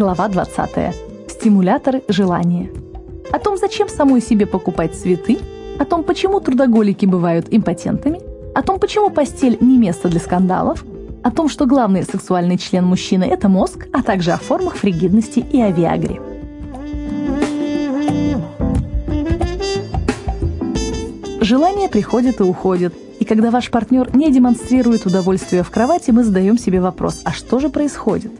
глава 20. Стимуляторы желания. О том, зачем самой себе покупать цветы, о том, почему трудоголики бывают импотентами, о том, почему постель не место для скандалов, о том, что главный сексуальный член мужчины – это мозг, а также о формах фригидности и о Виагре. Желание приходит и уходит, и когда ваш партнер не демонстрирует удовольствие в кровати, мы задаем себе вопрос, а что же происходит?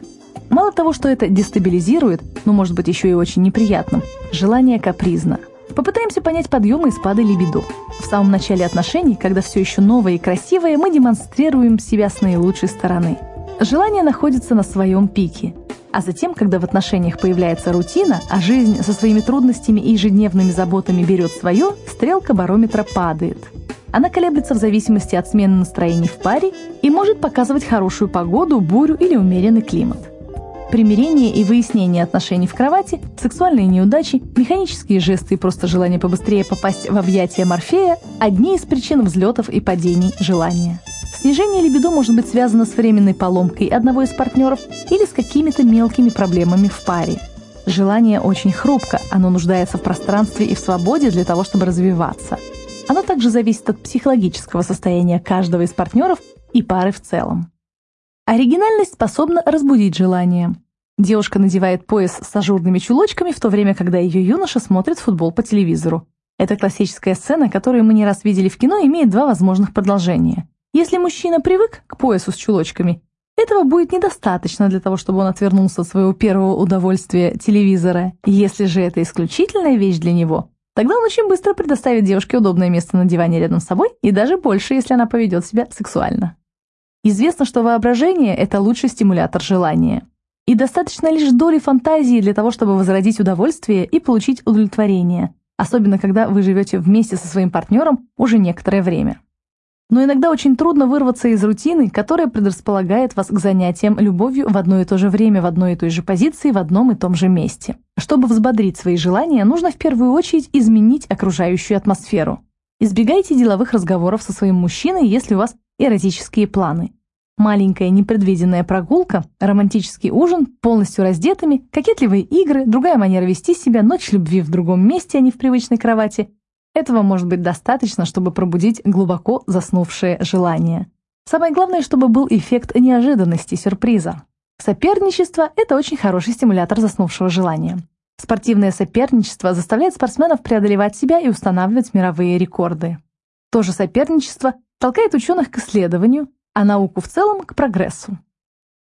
Мало того, что это дестабилизирует, но может быть еще и очень неприятным, желание капризно – Попытаемся понять подъемы и спады либидо. В самом начале отношений, когда все еще новое и красивое, мы демонстрируем себя с наилучшей стороны. Желание находится на своем пике. А затем, когда в отношениях появляется рутина, а жизнь со своими трудностями и ежедневными заботами берет свое, стрелка барометра падает. Она колеблется в зависимости от смены настроений в паре и может показывать хорошую погоду, бурю или умеренный климат примирение и выяснение отношений в кровати, сексуальные неудачи, механические жесты и просто желание побыстрее попасть в объятия Морфея – одни из причин взлетов и падений желания. Снижение либидо может быть связано с временной поломкой одного из партнеров или с какими-то мелкими проблемами в паре. Желание очень хрупко, оно нуждается в пространстве и в свободе для того, чтобы развиваться. Оно также зависит от психологического состояния каждого из партнеров и пары в целом. Оригинальность способна разбудить желание. Девушка надевает пояс с ажурными чулочками, в то время, когда ее юноша смотрит футбол по телевизору. Эта классическая сцена, которую мы не раз видели в кино, имеет два возможных продолжения. Если мужчина привык к поясу с чулочками, этого будет недостаточно для того, чтобы он отвернулся от своего первого удовольствия телевизора. Если же это исключительная вещь для него, тогда он очень быстро предоставит девушке удобное место на диване рядом с собой и даже больше, если она поведет себя сексуально. Известно, что воображение – это лучший стимулятор желания. И достаточно лишь доли фантазии для того, чтобы возродить удовольствие и получить удовлетворение, особенно когда вы живете вместе со своим партнером уже некоторое время. Но иногда очень трудно вырваться из рутины, которая предрасполагает вас к занятиям любовью в одно и то же время, в одной и той же позиции, в одном и том же месте. Чтобы взбодрить свои желания, нужно в первую очередь изменить окружающую атмосферу. Избегайте деловых разговоров со своим мужчиной, если у вас эротические планы. Маленькая непредвиденная прогулка, романтический ужин, полностью раздетыми, кокетливые игры, другая манера вести себя, ночь любви в другом месте, а не в привычной кровати. Этого может быть достаточно, чтобы пробудить глубоко заснувшее желание. Самое главное, чтобы был эффект неожиданности, сюрприза. Соперничество – это очень хороший стимулятор заснувшего желания. Спортивное соперничество заставляет спортсменов преодолевать себя и устанавливать мировые рекорды. То же соперничество толкает ученых к исследованию, а науку в целом к прогрессу.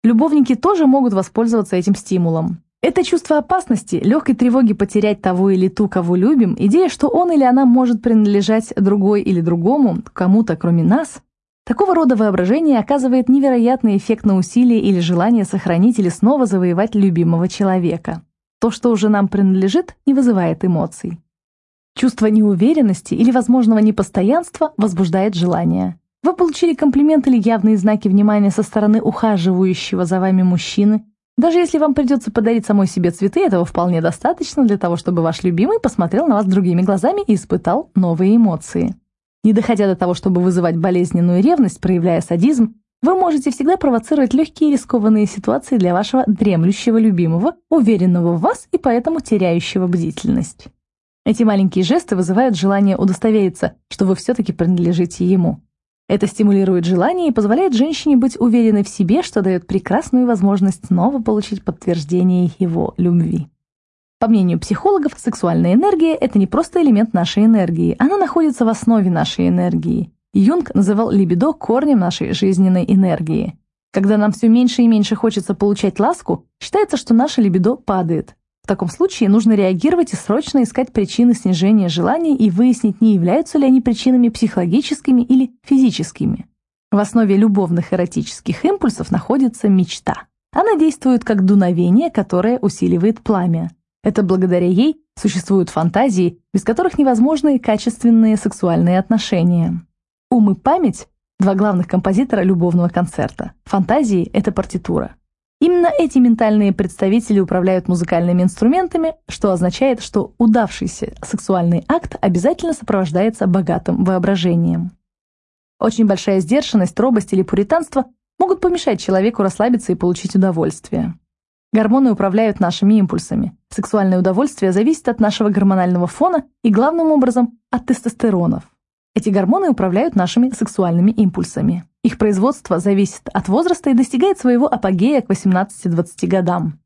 Любовники тоже могут воспользоваться этим стимулом. Это чувство опасности, легкой тревоги потерять того или ту, кого любим, идея, что он или она может принадлежать другой или другому, кому-то кроме нас, такого рода воображение оказывает невероятный эффект на усилие или желание сохранить или снова завоевать любимого человека. То, что уже нам принадлежит, не вызывает эмоций. Чувство неуверенности или возможного непостоянства возбуждает желание. Вы получили комплимент или явные знаки внимания со стороны ухаживающего за вами мужчины. Даже если вам придется подарить самой себе цветы, этого вполне достаточно для того, чтобы ваш любимый посмотрел на вас другими глазами и испытал новые эмоции. Не доходя до того, чтобы вызывать болезненную ревность, проявляя садизм, вы можете всегда провоцировать легкие рискованные ситуации для вашего дремлющего любимого, уверенного в вас и поэтому теряющего бдительность. Эти маленькие жесты вызывают желание удостовериться, что вы все-таки принадлежите ему. Это стимулирует желание и позволяет женщине быть уверенной в себе, что дает прекрасную возможность снова получить подтверждение его любви. По мнению психологов, сексуальная энергия – это не просто элемент нашей энергии, она находится в основе нашей энергии. Юнг называл либидо корнем нашей жизненной энергии. Когда нам все меньше и меньше хочется получать ласку, считается, что наша либидо падает. В таком случае нужно реагировать и срочно искать причины снижения желаний и выяснить, не являются ли они причинами психологическими или физическими. В основе любовных эротических импульсов находится мечта. Она действует как дуновение, которое усиливает пламя. Это благодаря ей существуют фантазии, без которых невозможны качественные сексуальные отношения. Ум и память – два главных композитора любовного концерта. Фантазии – это партитура. Именно эти ментальные представители управляют музыкальными инструментами, что означает, что удавшийся сексуальный акт обязательно сопровождается богатым воображением. Очень большая сдержанность, робость или пуританство могут помешать человеку расслабиться и получить удовольствие. Гормоны управляют нашими импульсами. Сексуальное удовольствие зависит от нашего гормонального фона и, главным образом, от тестостеронов. Эти гормоны управляют нашими сексуальными импульсами. Их производство зависит от возраста и достигает своего апогея к 18-20 годам.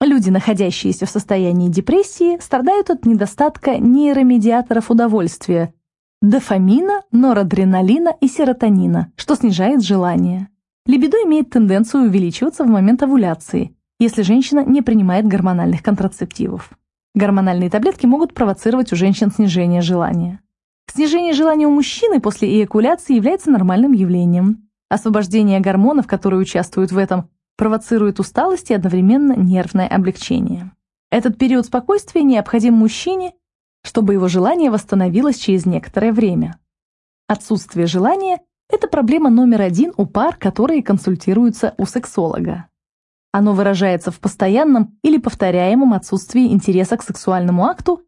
Люди, находящиеся в состоянии депрессии, страдают от недостатка нейромедиаторов удовольствия – дофамина, норадреналина и серотонина, что снижает желание. Либидо имеет тенденцию увеличиваться в момент овуляции, если женщина не принимает гормональных контрацептивов. Гормональные таблетки могут провоцировать у женщин снижение желания. Снижение желания у мужчины после эякуляции является нормальным явлением. Освобождение гормонов, которые участвуют в этом, провоцирует усталость и одновременно нервное облегчение. Этот период спокойствия необходим мужчине, чтобы его желание восстановилось через некоторое время. Отсутствие желания – это проблема номер один у пар, которые консультируются у сексолога. Оно выражается в постоянном или повторяемом отсутствии интереса к сексуальному акту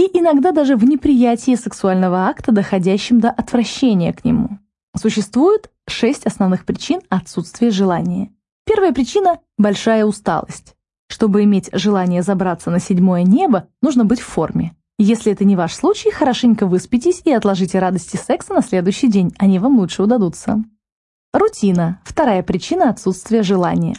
и иногда даже в неприятии сексуального акта, доходящем до отвращения к нему. Существует шесть основных причин отсутствия желания. Первая причина – большая усталость. Чтобы иметь желание забраться на седьмое небо, нужно быть в форме. Если это не ваш случай, хорошенько выспитесь и отложите радости секса на следующий день, они вам лучше удадутся. Рутина – вторая причина отсутствия желания.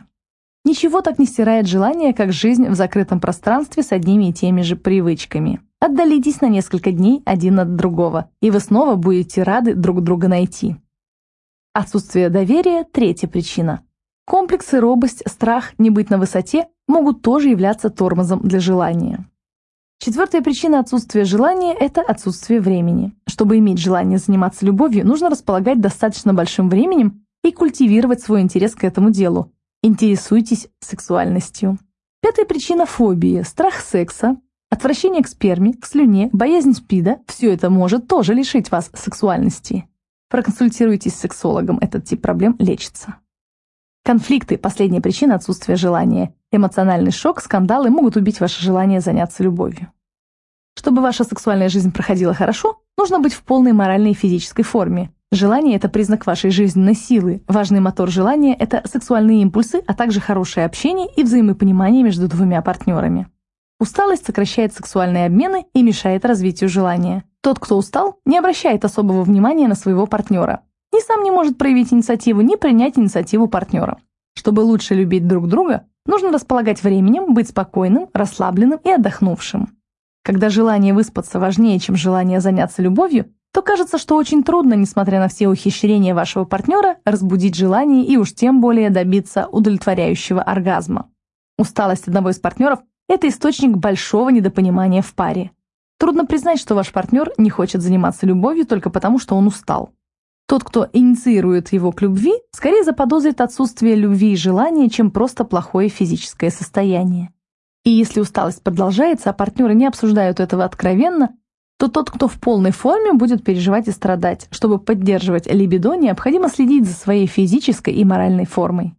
Ничего так не стирает желание, как жизнь в закрытом пространстве с одними и теми же привычками. Отдалитесь на несколько дней один от другого, и вы снова будете рады друг друга найти. Отсутствие доверия – третья причина. Комплексы, робость, страх, не быть на высоте могут тоже являться тормозом для желания. Четвертая причина отсутствия желания – это отсутствие времени. Чтобы иметь желание заниматься любовью, нужно располагать достаточно большим временем и культивировать свой интерес к этому делу. Интересуйтесь сексуальностью. Пятая причина – фобии, страх секса, Отвращение к сперме, к слюне, боязнь СПИДа – все это может тоже лишить вас сексуальности. Проконсультируйтесь с сексологом, этот тип проблем лечится. Конфликты – последняя причина отсутствия желания. Эмоциональный шок, скандалы могут убить ваше желание заняться любовью. Чтобы ваша сексуальная жизнь проходила хорошо, нужно быть в полной моральной и физической форме. Желание – это признак вашей жизненной силы. Важный мотор желания – это сексуальные импульсы, а также хорошее общение и взаимопонимание между двумя партнерами. Усталость сокращает сексуальные обмены и мешает развитию желания. Тот, кто устал, не обращает особого внимания на своего партнера. Ни сам не может проявить инициативу, ни принять инициативу партнера. Чтобы лучше любить друг друга, нужно располагать временем, быть спокойным, расслабленным и отдохнувшим. Когда желание выспаться важнее, чем желание заняться любовью, то кажется, что очень трудно, несмотря на все ухищрения вашего партнера, разбудить желание и уж тем более добиться удовлетворяющего оргазма. Усталость одного из партнеров это источник большого недопонимания в паре. Трудно признать, что ваш партнер не хочет заниматься любовью только потому, что он устал. Тот, кто инициирует его к любви, скорее заподозрит отсутствие любви и желания, чем просто плохое физическое состояние. И если усталость продолжается, а партнеры не обсуждают этого откровенно, то тот, кто в полной форме, будет переживать и страдать. Чтобы поддерживать либидо, необходимо следить за своей физической и моральной формой.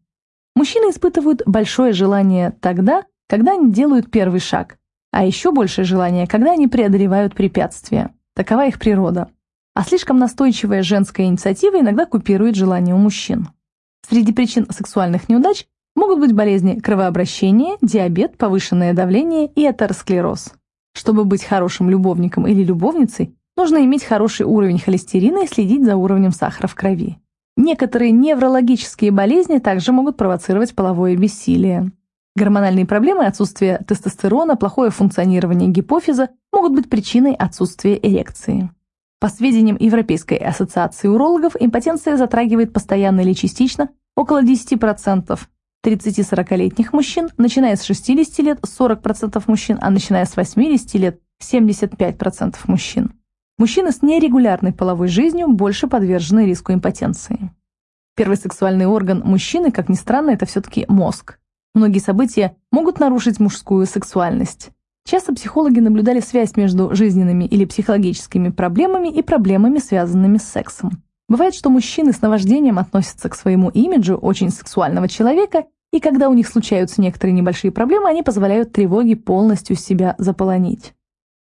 Мужчины испытывают большое желание тогда, когда они делают первый шаг, а еще большее желание, когда они преодолевают препятствия. Такова их природа. А слишком настойчивая женская инициатива иногда купирует желание у мужчин. Среди причин сексуальных неудач могут быть болезни кровообращения, диабет, повышенное давление и атеросклероз. Чтобы быть хорошим любовником или любовницей, нужно иметь хороший уровень холестерина и следить за уровнем сахара в крови. Некоторые неврологические болезни также могут провоцировать половое бессилие. Гормональные проблемы, отсутствие тестостерона, плохое функционирование гипофиза могут быть причиной отсутствия эрекции. По сведениям Европейской ассоциации урологов, импотенция затрагивает постоянно или частично около 10%. 30-40-летних мужчин, начиная с 60 лет 40% мужчин, а начиная с 80 лет 75% мужчин. Мужчины с нерегулярной половой жизнью больше подвержены риску импотенции. Первый сексуальный орган мужчины, как ни странно, это все-таки мозг. Многие события могут нарушить мужскую сексуальность. Часто психологи наблюдали связь между жизненными или психологическими проблемами и проблемами, связанными с сексом. Бывает, что мужчины с наваждением относятся к своему имиджу очень сексуального человека, и когда у них случаются некоторые небольшие проблемы, они позволяют тревоге полностью себя заполонить.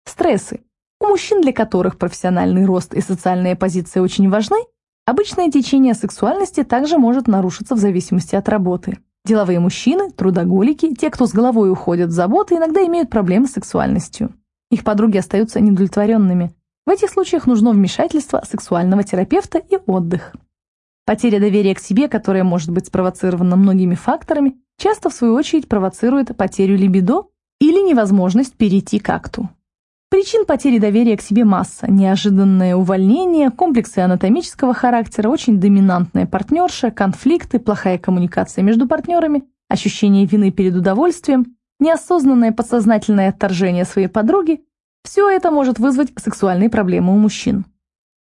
Стрессы. У мужчин, для которых профессиональный рост и социальная позиция очень важны, обычное течение сексуальности также может нарушиться в зависимости от работы. Деловые мужчины, трудоголики, те, кто с головой уходят в заботы, иногда имеют проблемы с сексуальностью. Их подруги остаются недовлетворенными. В этих случаях нужно вмешательство сексуального терапевта и отдых. Потеря доверия к себе, которая может быть спровоцирована многими факторами, часто в свою очередь провоцирует потерю либидо или невозможность перейти к акту. Причин потери доверия к себе масса. Неожиданное увольнение, комплексы анатомического характера, очень доминантная партнерша, конфликты, плохая коммуникация между партнерами, ощущение вины перед удовольствием, неосознанное подсознательное отторжение своей подруги – все это может вызвать сексуальные проблемы у мужчин.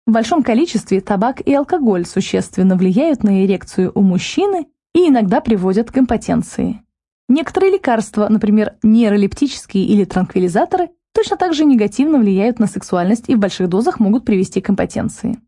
В большом количестве табак и алкоголь существенно влияют на эрекцию у мужчины и иногда приводят к импотенции. Некоторые лекарства, например, нейролептические или транквилизаторы – точно так же негативно влияют на сексуальность и в больших дозах могут привести к импотенции.